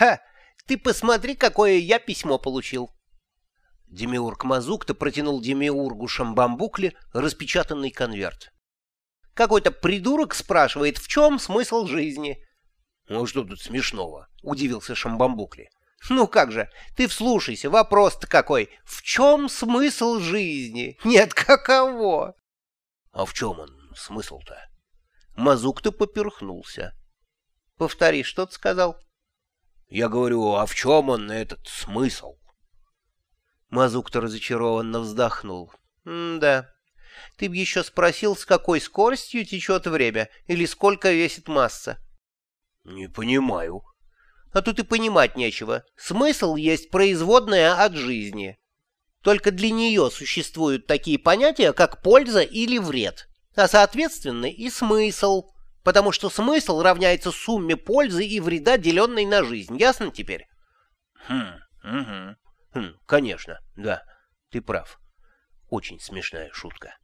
Ха! Ты посмотри, какое я письмо получил!» Демиург Мазукта протянул Демиургу Шамбамбукле распечатанный конверт. «Какой-то придурок спрашивает, в чем смысл жизни?» «Ну а что тут смешного?» — удивился Шамбамбукли. «Ну как же, ты вслушайся, вопрос-то какой! В чем смысл жизни? Нет, каково!» «А в чем он, смысл-то?» Мазук-то поперхнулся. «Повтори, что ты сказал?» Я говорю, а в чем он, этот смысл? Мазук-то разочарованно вздохнул. «Да. Ты б еще спросил, с какой скоростью течет время, или сколько весит масса?» «Не понимаю». «А тут и понимать нечего. Смысл есть производная от жизни. Только для нее существуют такие понятия, как польза или вред, а, соответственно, и смысл» потому что смысл равняется сумме пользы и вреда, деленной на жизнь. Ясно теперь? Хм, угу. Хм, конечно, да, ты прав. Очень смешная шутка.